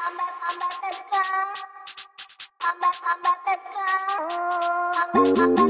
I'm back, I'm back, let's go. I'm back, I'm back, let's go. I'm back, I'm back.